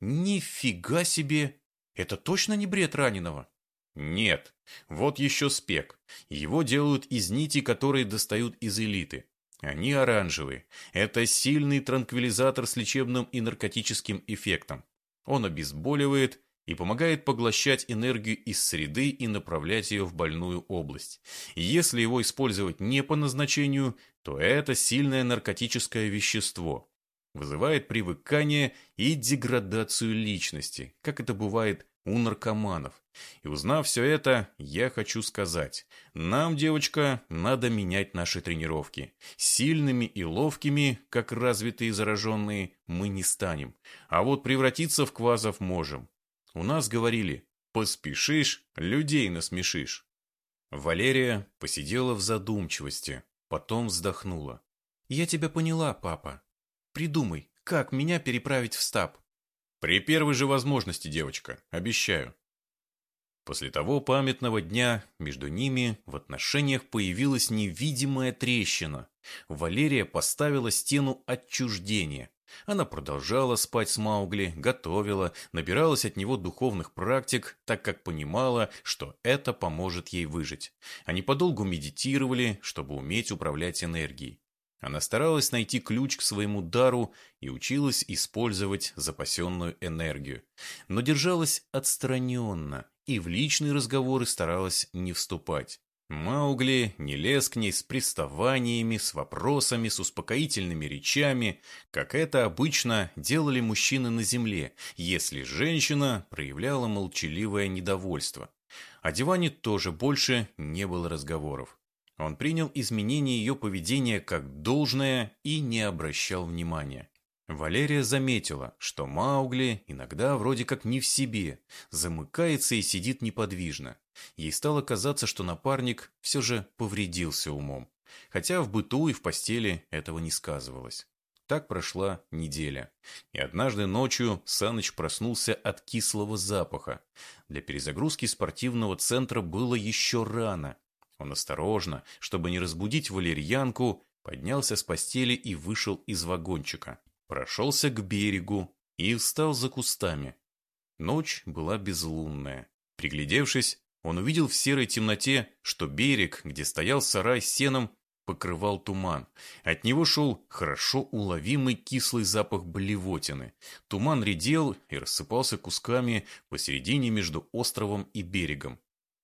Нифига себе! Это точно не бред раненого? Нет, вот еще спек. Его делают из нити, которые достают из элиты. Они оранжевые. Это сильный транквилизатор с лечебным и наркотическим эффектом. Он обезболивает и помогает поглощать энергию из среды и направлять ее в больную область. Если его использовать не по назначению, то это сильное наркотическое вещество. Вызывает привыкание и деградацию личности, как это бывает у наркоманов. И узнав все это, я хочу сказать, нам, девочка, надо менять наши тренировки. Сильными и ловкими, как развитые зараженные, мы не станем. А вот превратиться в квазов можем. У нас говорили, поспешишь, людей насмешишь. Валерия посидела в задумчивости, потом вздохнула. «Я тебя поняла, папа. Придумай, как меня переправить в стаб. При первой же возможности, девочка, обещаю. После того памятного дня между ними в отношениях появилась невидимая трещина. Валерия поставила стену отчуждения. Она продолжала спать с Маугли, готовила, набиралась от него духовных практик, так как понимала, что это поможет ей выжить. Они подолгу медитировали, чтобы уметь управлять энергией. Она старалась найти ключ к своему дару и училась использовать запасенную энергию. Но держалась отстраненно и в личные разговоры старалась не вступать. Маугли не лез к ней с приставаниями, с вопросами, с успокоительными речами, как это обычно делали мужчины на земле, если женщина проявляла молчаливое недовольство. О диване тоже больше не было разговоров. Он принял изменение ее поведения как должное и не обращал внимания. Валерия заметила, что Маугли иногда вроде как не в себе, замыкается и сидит неподвижно. Ей стало казаться, что напарник все же повредился умом, хотя в быту и в постели этого не сказывалось. Так прошла неделя. И однажды ночью Саныч проснулся от кислого запаха. Для перезагрузки спортивного центра было еще рано. Он осторожно, чтобы не разбудить валерьянку, поднялся с постели и вышел из вагончика. Прошелся к берегу и встал за кустами. Ночь была безлунная. Приглядевшись, он увидел в серой темноте, что берег, где стоял сарай с сеном, покрывал туман. От него шел хорошо уловимый кислый запах блевотины. Туман редел и рассыпался кусками посередине между островом и берегом.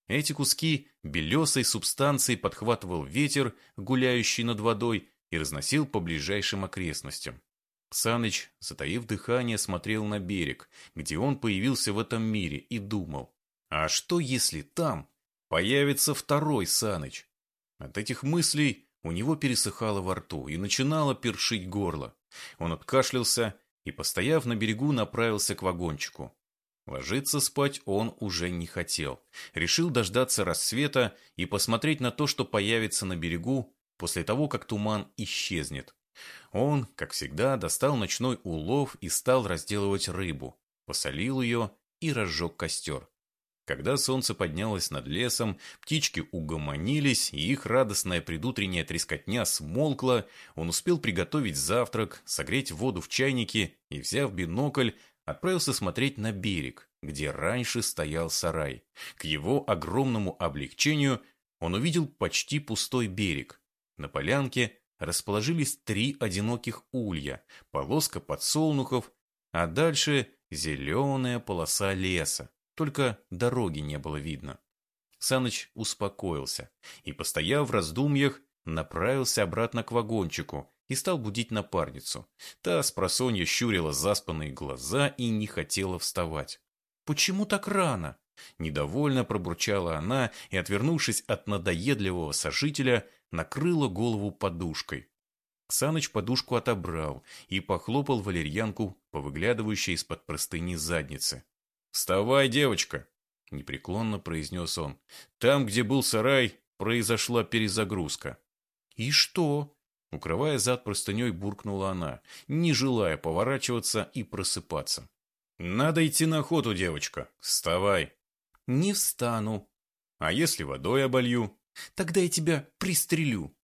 Эти куски белесой субстанции подхватывал ветер, гуляющий над водой, и разносил по ближайшим окрестностям. Саныч, затаив дыхание, смотрел на берег, где он появился в этом мире, и думал, а что если там появится второй Саныч? От этих мыслей у него пересыхало во рту и начинало першить горло. Он откашлялся и, постояв на берегу, направился к вагончику. Ложиться спать он уже не хотел. Решил дождаться рассвета и посмотреть на то, что появится на берегу после того, как туман исчезнет. Он, как всегда, достал ночной улов и стал разделывать рыбу, посолил ее и разжег костер. Когда солнце поднялось над лесом, птички угомонились, и их радостная предутренняя трескотня смолкла, он успел приготовить завтрак, согреть воду в чайнике и, взяв бинокль, отправился смотреть на берег, где раньше стоял сарай. К его огромному облегчению он увидел почти пустой берег. На полянке расположились три одиноких улья, полоска подсолнухов, а дальше зеленая полоса леса только дороги не было видно. Саныч успокоился и, постояв в раздумьях, направился обратно к вагончику и стал будить напарницу. Та с просонья щурила заспанные глаза и не хотела вставать. «Почему так рано?» Недовольно пробурчала она и, отвернувшись от надоедливого сожителя, накрыла голову подушкой. Саныч подушку отобрал и похлопал валерьянку по выглядывающей из-под простыни задницы. «Вставай, девочка!» — непреклонно произнес он. «Там, где был сарай, произошла перезагрузка». «И что?» — укрывая зад простыней, буркнула она, не желая поворачиваться и просыпаться. «Надо идти на охоту, девочка. Вставай!» «Не встану». «А если водой оболью?» «Тогда я тебя пристрелю».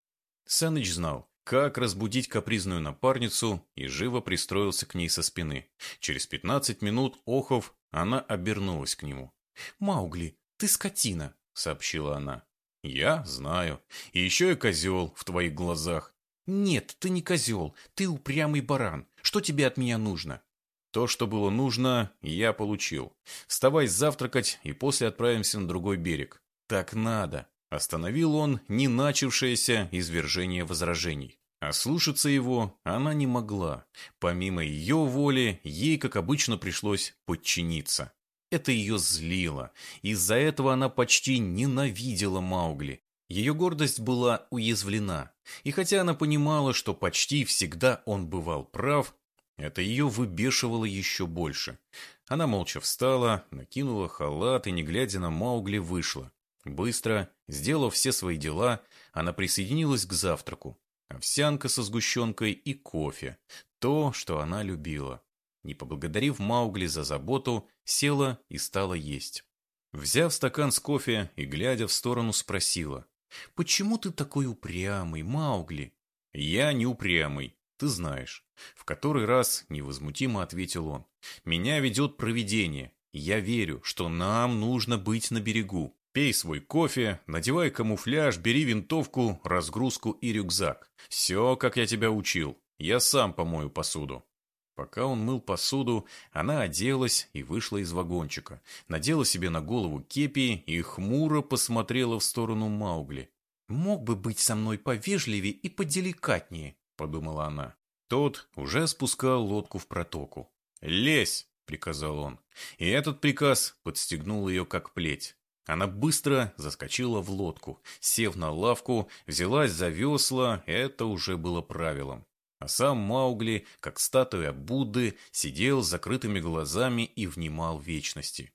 Саныч знал, как разбудить капризную напарницу и живо пристроился к ней со спины. Через пятнадцать минут Охов она обернулась к нему. «Маугли, ты скотина», — сообщила она. «Я знаю. И еще я козел в твоих глазах». «Нет, ты не козел. Ты упрямый баран. Что тебе от меня нужно?» То, что было нужно, я получил. Вставай завтракать, и после отправимся на другой берег. Так надо. Остановил он не начавшееся извержение возражений. А слушаться его она не могла. Помимо ее воли, ей, как обычно, пришлось подчиниться. Это ее злило. Из-за этого она почти ненавидела Маугли. Ее гордость была уязвлена. И хотя она понимала, что почти всегда он бывал прав, это ее выбешивало еще больше. Она молча встала, накинула халат и, не глядя на Маугли, вышла. Быстро, сделав все свои дела, она присоединилась к завтраку овсянка со сгущенкой и кофе, то, что она любила. Не поблагодарив Маугли за заботу, села и стала есть. Взяв стакан с кофе и глядя в сторону, спросила. «Почему ты такой упрямый, Маугли?» «Я не упрямый, ты знаешь». В который раз невозмутимо ответил он. «Меня ведет провидение. Я верю, что нам нужно быть на берегу. Пей свой кофе, надевай камуфляж, бери винтовку, разгрузку и рюкзак. Все, как я тебя учил. Я сам помою посуду». Пока он мыл посуду, она оделась и вышла из вагончика, надела себе на голову кепи и хмуро посмотрела в сторону Маугли. «Мог бы быть со мной повежливее и поделикатнее», — подумала она. Тот уже спускал лодку в протоку. «Лезь!» — приказал он. И этот приказ подстегнул ее как плеть. Она быстро заскочила в лодку, сев на лавку, взялась за весла, это уже было правилом. А сам Маугли, как статуя Будды, сидел с закрытыми глазами и внимал вечности.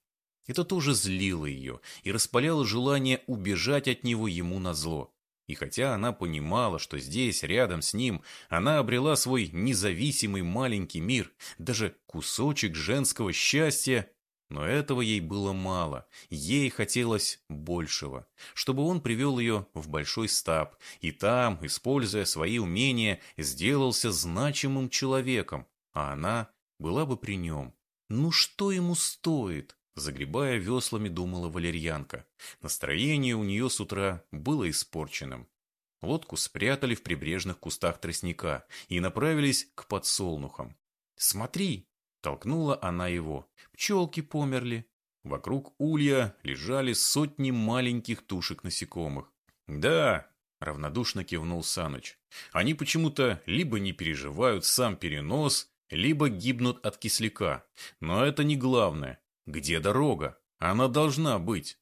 Это тоже злило ее и распаляло желание убежать от него ему назло. И хотя она понимала, что здесь, рядом с ним, она обрела свой независимый маленький мир, даже кусочек женского счастья, но этого ей было мало, ей хотелось большего, чтобы он привел ее в большой стаб, и там, используя свои умения, сделался значимым человеком, а она была бы при нем. Ну что ему стоит? Загребая веслами, думала валерьянка. Настроение у нее с утра было испорченным. Лодку спрятали в прибрежных кустах тростника и направились к подсолнухам. «Смотри!» Толкнула она его. Пчелки померли. Вокруг улья лежали сотни маленьких тушек насекомых. «Да», — равнодушно кивнул Саныч, «они почему-то либо не переживают сам перенос, либо гибнут от кисляка. Но это не главное. Где дорога? Она должна быть».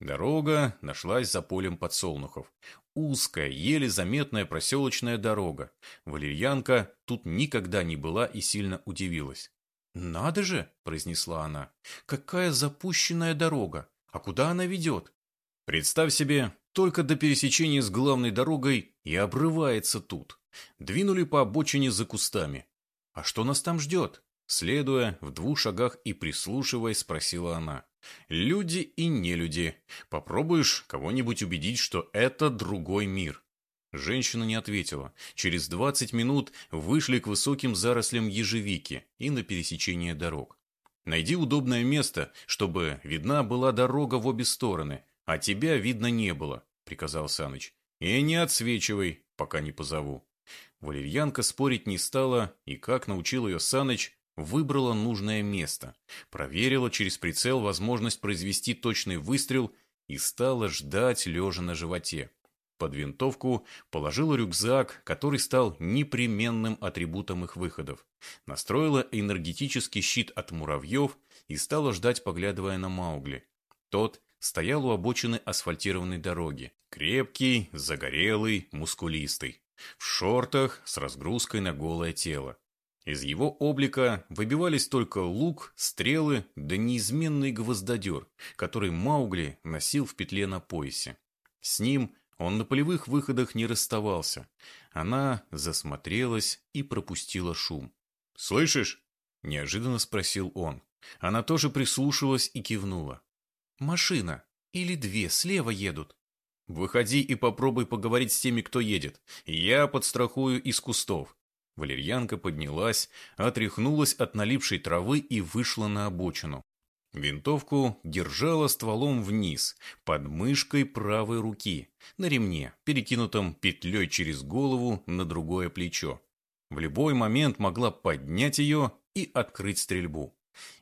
Дорога нашлась за полем подсолнухов. Узкая, еле заметная проселочная дорога. Валерьянка тут никогда не была и сильно удивилась. «Надо же!» – произнесла она. «Какая запущенная дорога! А куда она ведет?» «Представь себе, только до пересечения с главной дорогой и обрывается тут. Двинули по обочине за кустами. А что нас там ждет?» Следуя в двух шагах и прислушиваясь, спросила она. «Люди и нелюди. Попробуешь кого-нибудь убедить, что это другой мир. Женщина не ответила. Через двадцать минут вышли к высоким зарослям ежевики и на пересечение дорог. Найди удобное место, чтобы видна была дорога в обе стороны, а тебя видно не было, приказал Саныч. И не отсвечивай, пока не позову. Валерьянка спорить не стала, и, как научил ее Саныч, выбрала нужное место, проверила через прицел возможность произвести точный выстрел и стала ждать, лежа на животе. Под винтовку положила рюкзак, который стал непременным атрибутом их выходов. Настроила энергетический щит от муравьев и стала ждать, поглядывая на Маугли. Тот стоял у обочины асфальтированной дороги. Крепкий, загорелый, мускулистый. В шортах с разгрузкой на голое тело. Из его облика выбивались только лук, стрелы да неизменный гвоздодер, который Маугли носил в петле на поясе. С ним он на полевых выходах не расставался. Она засмотрелась и пропустила шум. «Слышишь?» – неожиданно спросил он. Она тоже прислушалась и кивнула. «Машина. Или две слева едут». «Выходи и попробуй поговорить с теми, кто едет. Я подстрахую из кустов». Валерьянка поднялась, отряхнулась от налипшей травы и вышла на обочину. Винтовку держала стволом вниз, под мышкой правой руки, на ремне, перекинутом петлей через голову на другое плечо. В любой момент могла поднять ее и открыть стрельбу.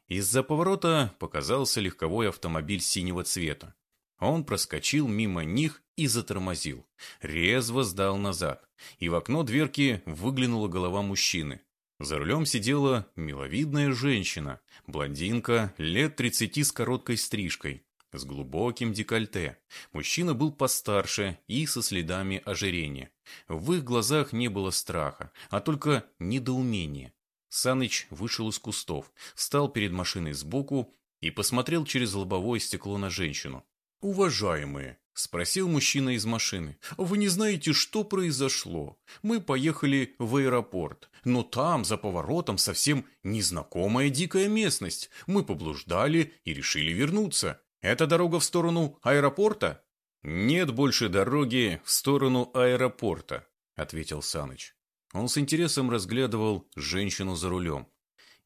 Из-за поворота показался легковой автомобиль синего цвета. Он проскочил мимо них и затормозил. Резво сдал назад, и в окно дверки выглянула голова мужчины. За рулем сидела миловидная женщина, блондинка, лет тридцати с короткой стрижкой, с глубоким декольте. Мужчина был постарше и со следами ожирения. В их глазах не было страха, а только недоумение. Саныч вышел из кустов, встал перед машиной сбоку и посмотрел через лобовое стекло на женщину. «Уважаемые, Спросил мужчина из машины. «Вы не знаете, что произошло? Мы поехали в аэропорт, но там, за поворотом, совсем незнакомая дикая местность. Мы поблуждали и решили вернуться. Это дорога в сторону аэропорта?» «Нет больше дороги в сторону аэропорта», — ответил Саныч. Он с интересом разглядывал женщину за рулем.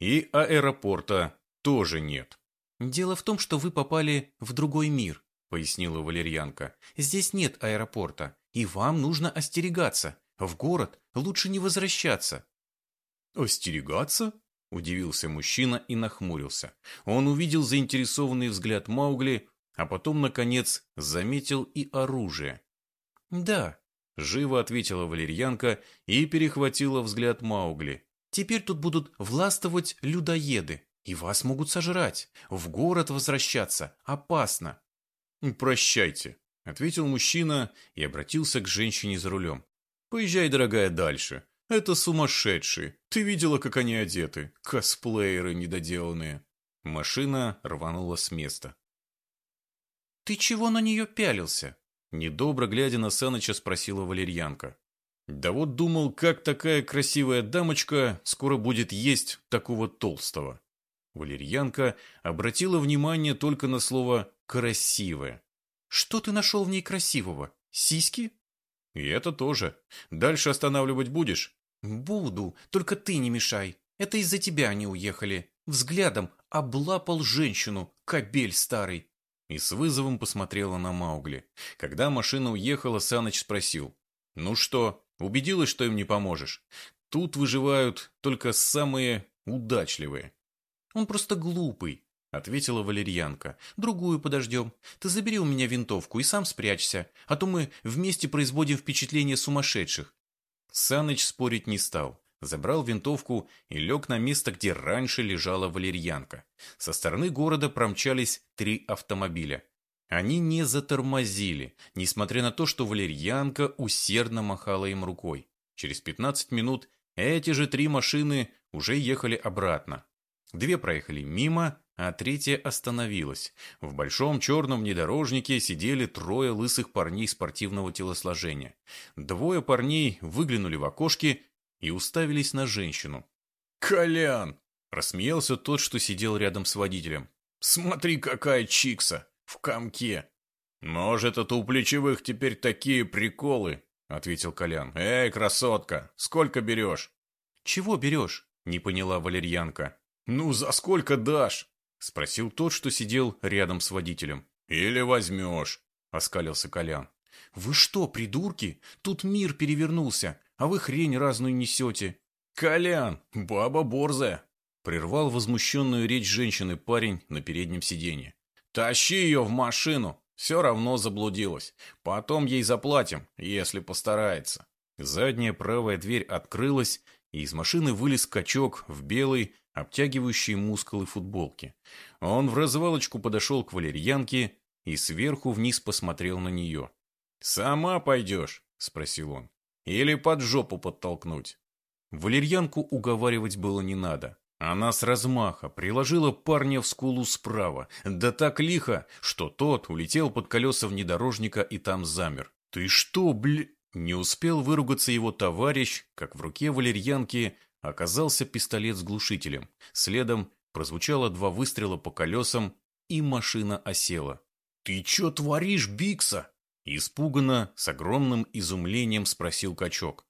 «И аэропорта тоже нет». «Дело в том, что вы попали в другой мир», пояснила валерьянка. «Здесь нет аэропорта, и вам нужно остерегаться. В город лучше не возвращаться». «Остерегаться?» – удивился мужчина и нахмурился. Он увидел заинтересованный взгляд Маугли, а потом, наконец, заметил и оружие. «Да», – живо ответила валерьянка и перехватила взгляд Маугли. «Теперь тут будут властвовать людоеды, и вас могут сожрать. В город возвращаться опасно. «Прощайте», — ответил мужчина и обратился к женщине за рулем. «Поезжай, дорогая, дальше. Это сумасшедшие. Ты видела, как они одеты? Косплееры недоделанные». Машина рванула с места. «Ты чего на нее пялился?» Недобро глядя на Саныча, спросила валерьянка. «Да вот думал, как такая красивая дамочка скоро будет есть такого толстого». Валерьянка обратила внимание только на слово «красивая». «Что ты нашел в ней красивого? Сиськи?» «И это тоже. Дальше останавливать будешь?» «Буду, только ты не мешай. Это из-за тебя они уехали. Взглядом облапал женщину, кобель старый и с вызовом посмотрела на Маугли. Когда машина уехала, Саныч спросил. «Ну что, убедилась, что им не поможешь? Тут выживают только самые удачливые». «Он просто глупый», — ответила валерьянка. «Другую подождем. Ты забери у меня винтовку и сам спрячься, а то мы вместе производим впечатление сумасшедших». Саныч спорить не стал забрал винтовку и лег на место, где раньше лежала валерьянка. Со стороны города промчались три автомобиля. Они не затормозили, несмотря на то, что валерьянка усердно махала им рукой. Через 15 минут эти же три машины уже ехали обратно. Две проехали мимо, а третья остановилась. В большом черном внедорожнике сидели трое лысых парней спортивного телосложения. Двое парней выглянули в окошки и уставились на женщину. «Колян!» – рассмеялся тот, что сидел рядом с водителем. «Смотри, какая чикса! В комке!» «Может, это у плечевых теперь такие приколы?» – ответил Колян. «Эй, красотка, сколько берешь?» «Чего берешь?» – не поняла валерьянка. «Ну, за сколько дашь?» – спросил тот, что сидел рядом с водителем. «Или возьмешь?» – оскалился Колян. «Вы что, придурки? Тут мир перевернулся а вы хрень разную несете». «Колян, баба борзая!» Прервал возмущенную речь женщины парень на переднем сиденье. «Тащи ее в машину, все равно заблудилась. Потом ей заплатим, если постарается». Задняя правая дверь открылась, и из машины вылез качок в белой, обтягивающей мускулы футболке. Он в развалочку подошел к валерьянке и сверху вниз посмотрел на нее. «Сама пойдешь?» – спросил он. Или под жопу подтолкнуть. Валерьянку уговаривать было не надо. Она с размаха приложила парня в скулу справа, да так лихо, что тот улетел под колеса внедорожника и там замер. «Ты что, бля...» Не успел выругаться его товарищ, как в руке валерьянки оказался пистолет с глушителем. Следом прозвучало два выстрела по колесам, и машина осела. «Ты чё творишь, Бикса?» Испуганно, с огромным изумлением спросил качок.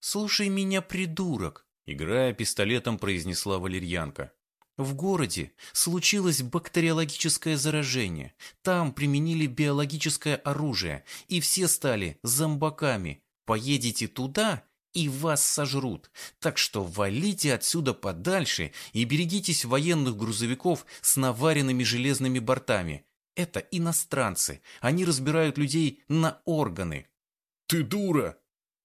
«Слушай меня, придурок!» Играя пистолетом, произнесла валерьянка. В городе случилось бактериологическое заражение. Там применили биологическое оружие, и все стали зомбаками. Поедете туда, и вас сожрут. Так что валите отсюда подальше и берегитесь военных грузовиков с наваренными железными бортами. Это иностранцы. Они разбирают людей на органы. Ты дура!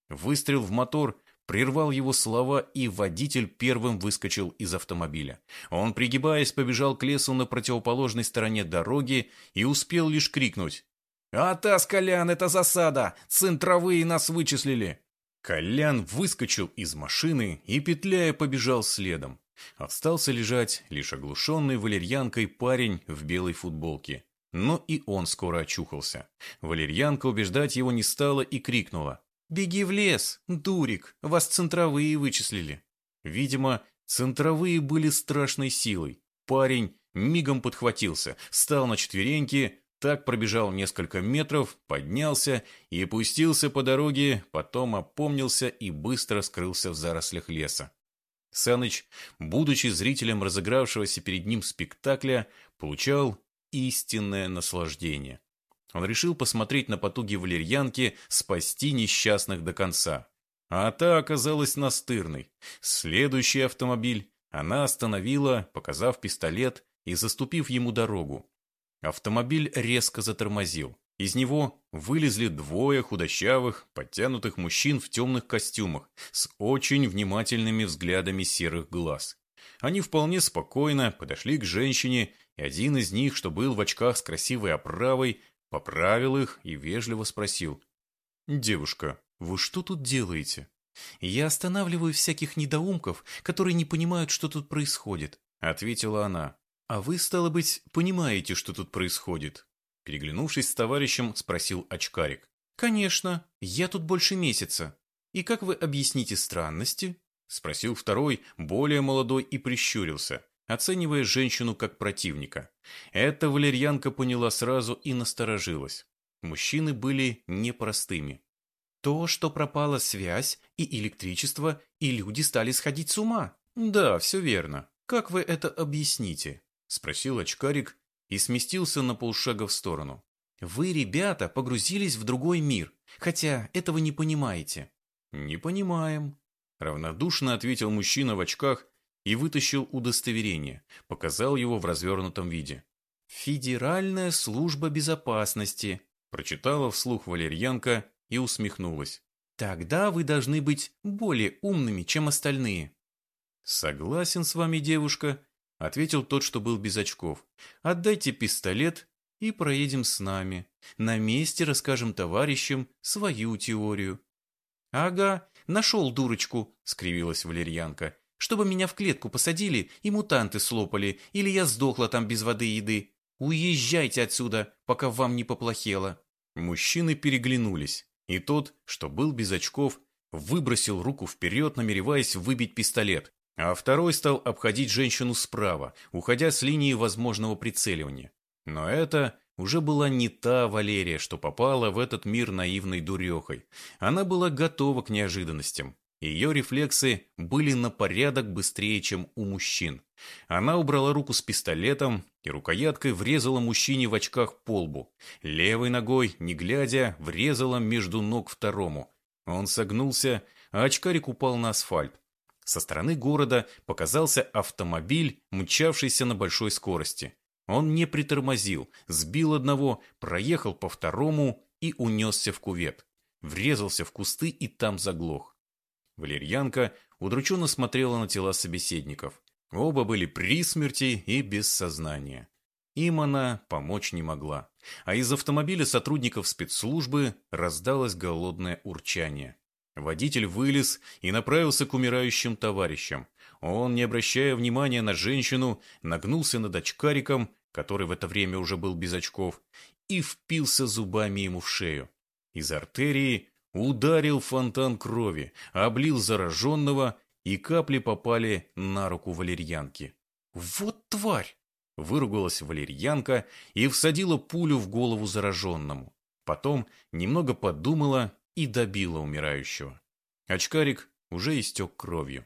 Выстрел в мотор прервал его слова, и водитель первым выскочил из автомобиля. Он, пригибаясь, побежал к лесу на противоположной стороне дороги и успел лишь крикнуть. «Атас, Колян, это засада! Центровые нас вычислили!» Колян выскочил из машины и, петляя, побежал следом. Остался лежать лишь оглушенный валерьянкой парень в белой футболке. Но и он скоро очухался. Валерьянка убеждать его не стала и крикнула. «Беги в лес, дурик, вас центровые вычислили». Видимо, центровые были страшной силой. Парень мигом подхватился, встал на четвереньки, так пробежал несколько метров, поднялся и пустился по дороге, потом опомнился и быстро скрылся в зарослях леса. Саныч, будучи зрителем разыгравшегося перед ним спектакля, получал истинное наслаждение. Он решил посмотреть на потуги валерьянки спасти несчастных до конца. А та оказалась настырной. Следующий автомобиль она остановила, показав пистолет и заступив ему дорогу. Автомобиль резко затормозил. Из него вылезли двое худощавых, подтянутых мужчин в темных костюмах с очень внимательными взглядами серых глаз. Они вполне спокойно подошли к женщине, и один из них, что был в очках с красивой оправой, поправил их и вежливо спросил. «Девушка, вы что тут делаете?» «Я останавливаю всяких недоумков, которые не понимают, что тут происходит», — ответила она. «А вы, стало быть, понимаете, что тут происходит?» Переглянувшись с товарищем, спросил очкарик. «Конечно, я тут больше месяца. И как вы объясните странности?» Спросил второй, более молодой, и прищурился, оценивая женщину как противника. Эта валерьянка поняла сразу и насторожилась. Мужчины были непростыми. То, что пропала связь и электричество, и люди стали сходить с ума. Да, все верно. Как вы это объясните? Спросил очкарик и сместился на полшага в сторону. Вы, ребята, погрузились в другой мир, хотя этого не понимаете. Не понимаем. Равнодушно ответил мужчина в очках и вытащил удостоверение, показал его в развернутом виде. «Федеральная служба безопасности», прочитала вслух валерьянка и усмехнулась. «Тогда вы должны быть более умными, чем остальные». «Согласен с вами, девушка», — ответил тот, что был без очков. «Отдайте пистолет и проедем с нами. На месте расскажем товарищам свою теорию». «Ага, нашел дурочку», — скривилась валерьянка. «Чтобы меня в клетку посадили и мутанты слопали, или я сдохла там без воды и еды. Уезжайте отсюда, пока вам не поплохело». Мужчины переглянулись, и тот, что был без очков, выбросил руку вперед, намереваясь выбить пистолет, а второй стал обходить женщину справа, уходя с линии возможного прицеливания. Но это уже была не та Валерия, что попала в этот мир наивной дурехой. Она была готова к неожиданностям. Ее рефлексы были на порядок быстрее, чем у мужчин. Она убрала руку с пистолетом и рукояткой врезала мужчине в очках по лбу. Левой ногой, не глядя, врезала между ног второму. Он согнулся, а очкарик упал на асфальт. Со стороны города показался автомобиль, мчавшийся на большой скорости. Он не притормозил, сбил одного, проехал по второму и унесся в кувет. Врезался в кусты и там заглох. Валерьянка удрученно смотрела на тела собеседников. Оба были при смерти и без сознания. Им она помочь не могла. А из автомобиля сотрудников спецслужбы раздалось голодное урчание. Водитель вылез и направился к умирающим товарищам. Он, не обращая внимания на женщину, нагнулся над очкариком, который в это время уже был без очков, и впился зубами ему в шею. Из артерии ударил фонтан крови, облил зараженного, и капли попали на руку валерьянки. «Вот тварь!» – выругалась валерьянка и всадила пулю в голову зараженному. Потом немного подумала и добила умирающего. Очкарик уже истек кровью.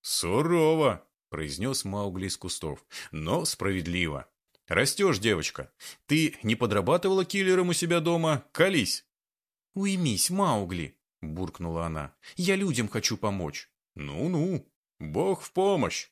«Сурово!» – произнес Маугли из кустов. «Но справедливо. Растешь, девочка. Ты не подрабатывала киллером у себя дома? Колись!» «Уймись, Маугли!» – буркнула она. «Я людям хочу помочь». «Ну-ну, бог в помощь!»